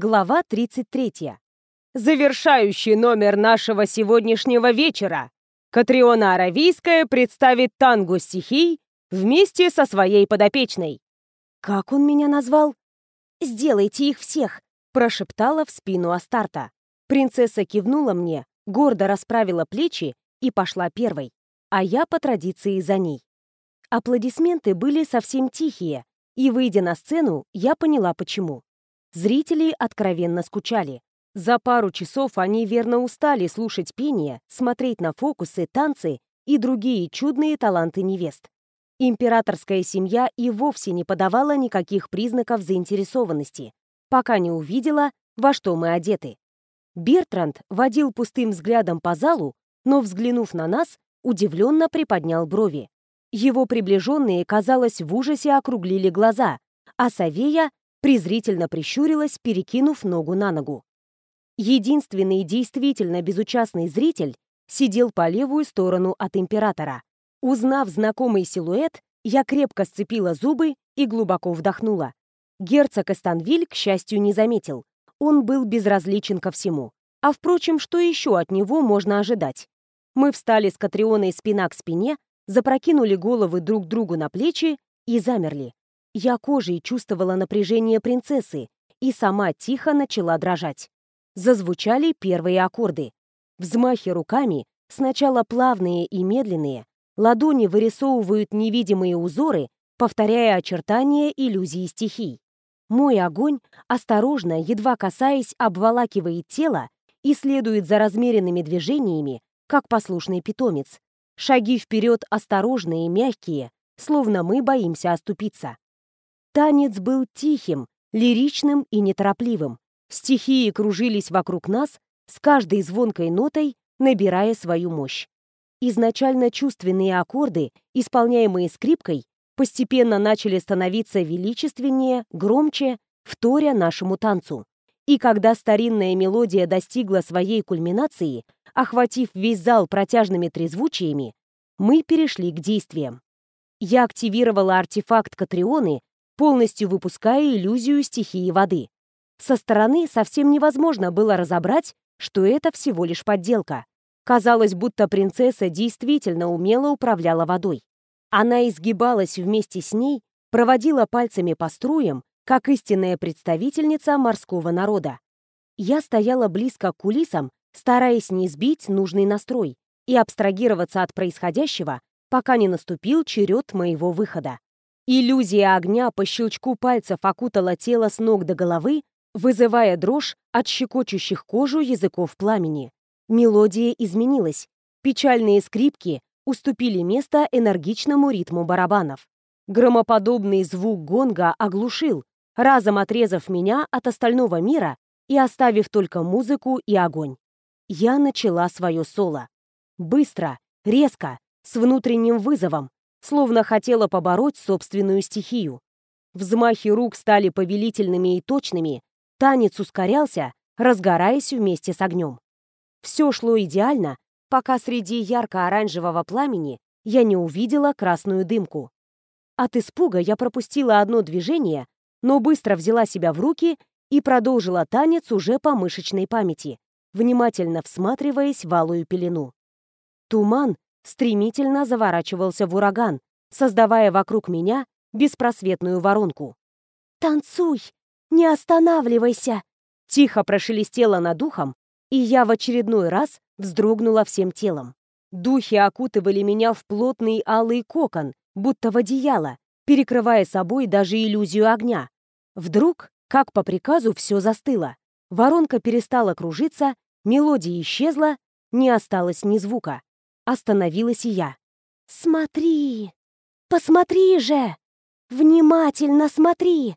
Глава 33. Завершающий номер нашего сегодняшнего вечера. Катриона Аравийская представит тангу стихий вместе со своей подопечной. Как он меня назвал? «Сделайте их всех», — прошептала в спину Астарта. Принцесса кивнула мне, гордо расправила плечи и пошла первой, а я по традиции за ней. Аплодисменты были совсем тихие, и, выйдя на сцену, я поняла почему. Зрители откровенно скучали. За пару часов они верно устали слушать пение, смотреть на фокусы, танцы и другие чудные таланты невест. Императорская семья и вовсе не подавала никаких признаков заинтересованности, пока не увидела, во что мы одеты. Бертранд водил пустым взглядом по залу, но, взглянув на нас, удивленно приподнял брови. Его приближенные, казалось, в ужасе округлили глаза, а Савея презрительно прищурилась, перекинув ногу на ногу. Единственный действительно безучастный зритель сидел по левую сторону от императора. Узнав знакомый силуэт, я крепко сцепила зубы и глубоко вдохнула. Герцог Эстанвиль, к счастью, не заметил. Он был безразличен ко всему. А впрочем, что еще от него можно ожидать? Мы встали с Катрионой спина к спине, запрокинули головы друг другу на плечи и замерли. Я кожей чувствовала напряжение принцессы и сама тихо начала дрожать. Зазвучали первые аккорды. Взмахи руками, сначала плавные и медленные, ладони вырисовывают невидимые узоры, повторяя очертания иллюзии стихий. Мой огонь, осторожно, едва касаясь, обволакивает тело и следует за размеренными движениями, как послушный питомец. Шаги вперед осторожные, мягкие, словно мы боимся оступиться. Танец был тихим, лиричным и неторопливым. Стихии кружились вокруг нас, с каждой звонкой нотой набирая свою мощь. Изначально чувственные аккорды, исполняемые скрипкой, постепенно начали становиться величественнее, громче, вторя нашему танцу. И когда старинная мелодия достигла своей кульминации, охватив весь зал протяжными трезвучиями, мы перешли к действиям. Я активировала артефакт Катрионы, полностью выпуская иллюзию стихии воды. Со стороны совсем невозможно было разобрать, что это всего лишь подделка. Казалось, будто принцесса действительно умело управляла водой. Она изгибалась вместе с ней, проводила пальцами по струям, как истинная представительница морского народа. Я стояла близко к кулисам, стараясь не сбить нужный настрой и абстрагироваться от происходящего, пока не наступил черед моего выхода. Иллюзия огня по щелчку пальцев окутала тело с ног до головы, вызывая дрожь от щекочущих кожу языков пламени. Мелодия изменилась. Печальные скрипки уступили место энергичному ритму барабанов. Громоподобный звук гонга оглушил, разом отрезав меня от остального мира и оставив только музыку и огонь. Я начала свое соло. Быстро, резко, с внутренним вызовом, словно хотела побороть собственную стихию. Взмахи рук стали повелительными и точными, танец ускорялся, разгораясь вместе с огнем. Все шло идеально, пока среди ярко-оранжевого пламени я не увидела красную дымку. От испуга я пропустила одно движение, но быстро взяла себя в руки и продолжила танец уже по мышечной памяти, внимательно всматриваясь в алую пелену. Туман стремительно заворачивался в ураган, создавая вокруг меня беспросветную воронку. «Танцуй! Не останавливайся!» Тихо прошелестело над духом, и я в очередной раз вздрогнула всем телом. Духи окутывали меня в плотный алый кокон, будто в одеяло, перекрывая собой даже иллюзию огня. Вдруг, как по приказу, все застыло. Воронка перестала кружиться, мелодия исчезла, не осталось ни звука. Остановилась и я. «Смотри! Посмотри же! Внимательно смотри!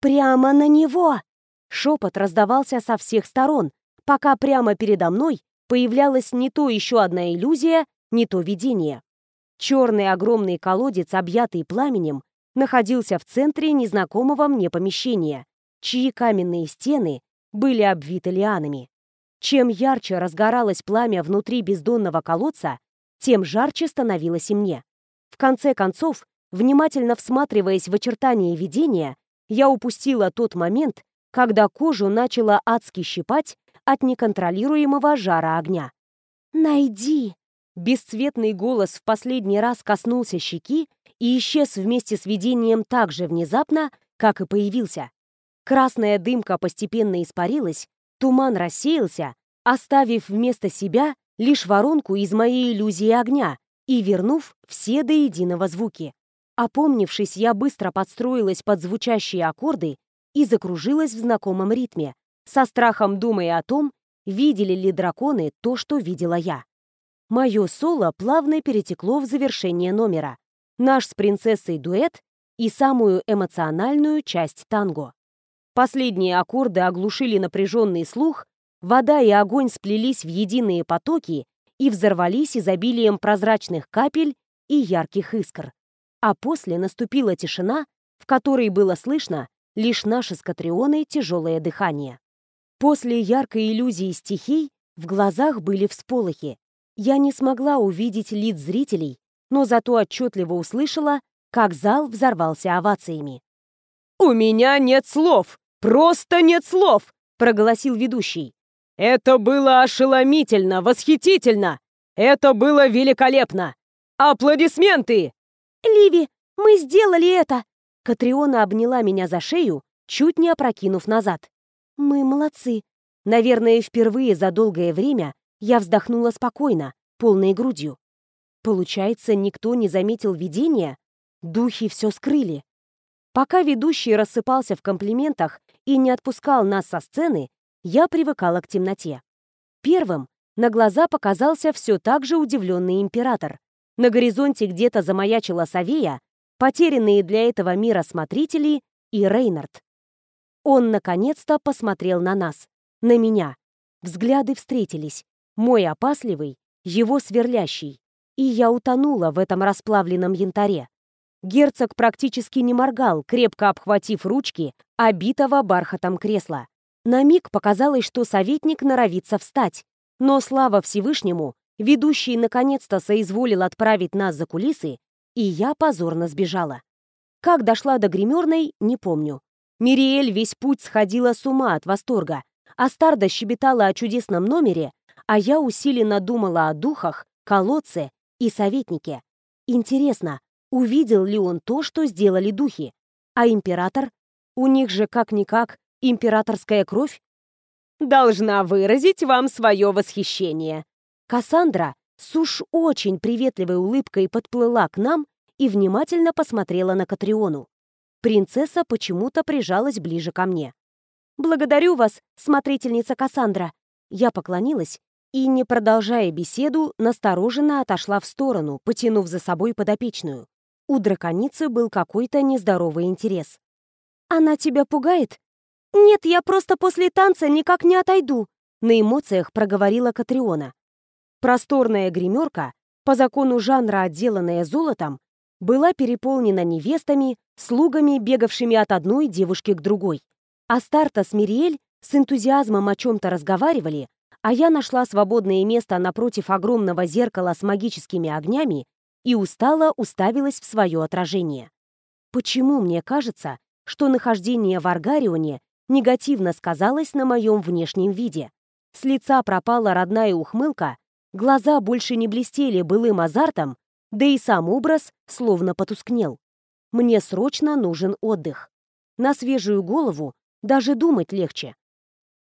Прямо на него!» Шепот раздавался со всех сторон, пока прямо передо мной появлялась не то еще одна иллюзия, не то видение. Черный огромный колодец, объятый пламенем, находился в центре незнакомого мне помещения, чьи каменные стены были обвиты лианами. Чем ярче разгоралось пламя внутри бездонного колодца, тем жарче становилось и мне. В конце концов, внимательно всматриваясь в очертания видения, я упустила тот момент, когда кожу начало адски щипать от неконтролируемого жара огня. «Найди!» Бесцветный голос в последний раз коснулся щеки и исчез вместе с видением так же внезапно, как и появился. Красная дымка постепенно испарилась, туман рассеялся, оставив вместо себя лишь воронку из моей иллюзии огня и вернув все до единого звуки. Опомнившись, я быстро подстроилась под звучащие аккорды и закружилась в знакомом ритме, со страхом думая о том, видели ли драконы то, что видела я. Мое соло плавно перетекло в завершение номера. Наш с принцессой дуэт и самую эмоциональную часть танго. Последние аккорды оглушили напряженный слух, вода и огонь сплелись в единые потоки и взорвались изобилием прозрачных капель и ярких искр. А после наступила тишина, в которой было слышно лишь наше с Катрионой тяжелое дыхание. После яркой иллюзии стихий в глазах были всполохи. Я не смогла увидеть лиц зрителей, но зато отчетливо услышала, как зал взорвался овациями. «У меня нет слов! Просто нет слов!» — проголосил ведущий. «Это было ошеломительно, восхитительно! Это было великолепно! Аплодисменты!» «Ливи, мы сделали это!» Катриона обняла меня за шею, чуть не опрокинув назад. «Мы молодцы. Наверное, впервые за долгое время я вздохнула спокойно, полной грудью. Получается, никто не заметил видения? Духи все скрыли. Пока ведущий рассыпался в комплиментах и не отпускал нас со сцены, я привыкала к темноте. Первым на глаза показался все так же удивленный император. На горизонте где-то замаячила Савея, потерянные для этого мира смотрители и Рейнард. Он наконец-то посмотрел на нас, на меня. Взгляды встретились. Мой опасливый, его сверлящий. И я утонула в этом расплавленном янтаре. Герцог практически не моргал, крепко обхватив ручки обитого бархатом кресла. На миг показалось, что советник норовится встать. Но слава Всевышнему, ведущий наконец-то соизволил отправить нас за кулисы, и я позорно сбежала. Как дошла до гримерной, не помню. Мириэль весь путь сходила с ума от восторга, а Старда щебетала о чудесном номере, а я усиленно думала о духах, колодце и советнике. Интересно, увидел ли он то, что сделали духи? А император? У них же как-никак императорская кровь. Должна выразить вам свое восхищение. Кассандра с уж очень приветливой улыбкой подплыла к нам и внимательно посмотрела на Катриону. Принцесса почему-то прижалась ближе ко мне. «Благодарю вас, смотрительница Кассандра!» Я поклонилась и, не продолжая беседу, настороженно отошла в сторону, потянув за собой подопечную. У драконицы был какой-то нездоровый интерес. «Она тебя пугает?» «Нет, я просто после танца никак не отойду», на эмоциях проговорила Катриона. Просторная гримерка, по закону жанра отделанная золотом, была переполнена невестами, слугами, бегавшими от одной девушки к другой. А Старта с Мириэль с энтузиазмом о чем-то разговаривали, а я нашла свободное место напротив огромного зеркала с магическими огнями и устало уставилась в свое отражение. Почему мне кажется, что нахождение в Аргарионе негативно сказалось на моем внешнем виде? С лица пропала родная ухмылка, глаза больше не блестели былым азартом, да и сам образ словно потускнел. Мне срочно нужен отдых. На свежую голову даже думать легче.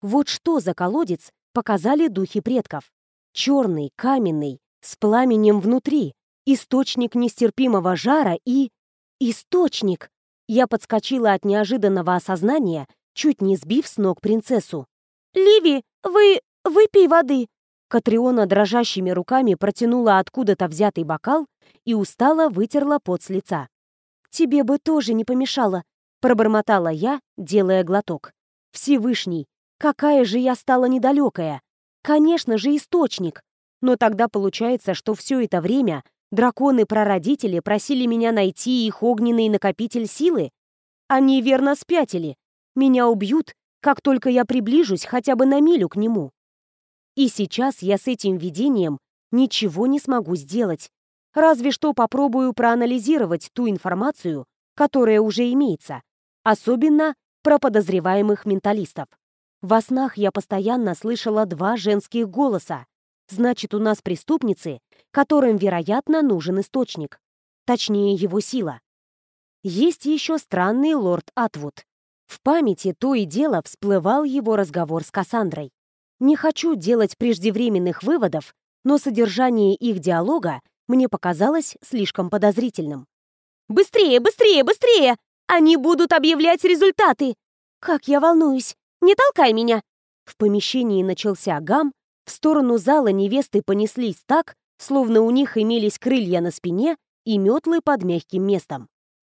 Вот что за колодец показали духи предков. Черный, каменный, с пламенем внутри, источник нестерпимого жара и... Источник! Я подскочила от неожиданного осознания, чуть не сбив с ног принцессу. «Ливи, вы... выпей воды!» Катриона дрожащими руками протянула откуда-то взятый бокал и устало вытерла пот с лица. «Тебе бы тоже не помешало», — пробормотала я, делая глоток. «Всевышний, какая же я стала недалекая! Конечно же, источник! Но тогда получается, что все это время драконы-прародители просили меня найти их огненный накопитель силы? Они верно спятили. Меня убьют, как только я приближусь хотя бы на милю к нему. И сейчас я с этим видением ничего не смогу сделать. Разве что попробую проанализировать ту информацию, которая уже имеется. Особенно, про подозреваемых менталистов. Во снах я постоянно слышала два женских голоса. Значит, у нас преступницы, которым, вероятно, нужен источник. Точнее, его сила. Есть еще странный лорд Атвуд. В памяти то и дело всплывал его разговор с Кассандрой. Не хочу делать преждевременных выводов, но содержание их диалога мне показалось слишком подозрительным. «Быстрее, быстрее, быстрее! Они будут объявлять результаты! Как я волнуюсь! Не толкай меня!» В помещении начался гам, в сторону зала невесты понеслись так, словно у них имелись крылья на спине и метлы под мягким местом.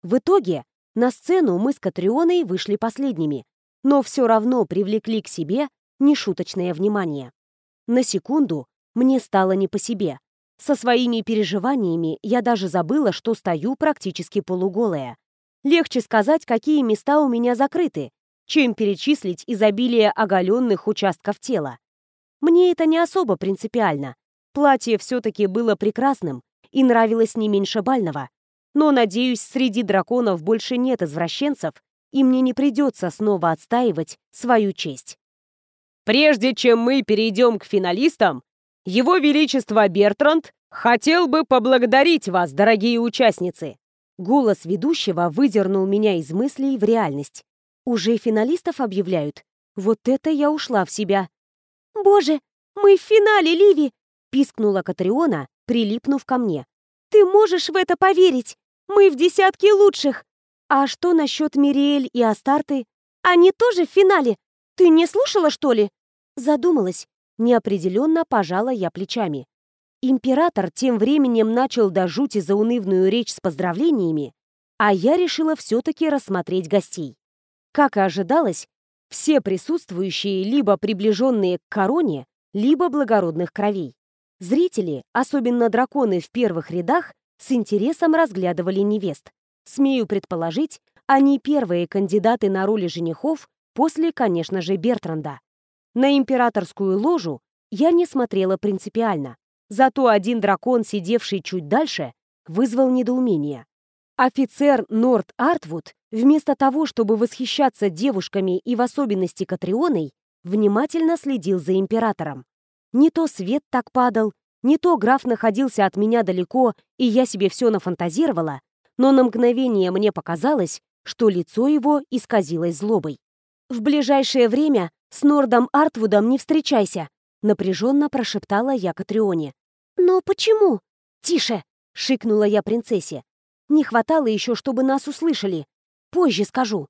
В итоге на сцену мы с Катрионой вышли последними, но все равно привлекли к себе нешуточное внимание. На секунду мне стало не по себе. Со своими переживаниями я даже забыла, что стою практически полуголая. Легче сказать, какие места у меня закрыты, чем перечислить изобилие оголенных участков тела. Мне это не особо принципиально. Платье все-таки было прекрасным и нравилось не меньше бального, но, надеюсь, среди драконов больше нет извращенцев, и мне не придется снова отстаивать свою честь. Прежде чем мы перейдем к финалистам, Его Величество Бертранд хотел бы поблагодарить вас, дорогие участницы. Голос ведущего выдернул меня из мыслей в реальность. Уже финалистов объявляют. Вот это я ушла в себя. «Боже, мы в финале, Ливи!» — пискнула Катриона, прилипнув ко мне. «Ты можешь в это поверить? Мы в десятке лучших. А что насчет Мириэль и Астарты? Они тоже в финале? Ты не слушала, что ли? Задумалась. Неопределенно пожала я плечами. Император тем временем начал до жути заунывную речь с поздравлениями, а я решила все-таки рассмотреть гостей. Как и ожидалось, все присутствующие либо приближенные к короне, либо благородных кровей. Зрители, особенно драконы в первых рядах, с интересом разглядывали невест. Смею предположить, они первые кандидаты на роли женихов после, конечно же, Бертранда. На императорскую ложу я не смотрела принципиально. Зато один дракон, сидевший чуть дальше, вызвал недоумение. Офицер Норт Артвуд, вместо того, чтобы восхищаться девушками и в особенности Катрионой, внимательно следил за императором. Не то свет так падал, не то граф находился от меня далеко, и я себе все нафантазировала, но на мгновение мне показалось, что лицо его исказилось злобой. «В ближайшее время с Нордом Артвудом не встречайся», напряженно прошептала я Катрионе. «Но почему?» «Тише!» — шикнула я принцессе. «Не хватало еще, чтобы нас услышали. Позже скажу».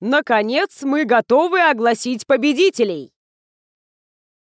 «Наконец мы готовы огласить победителей!»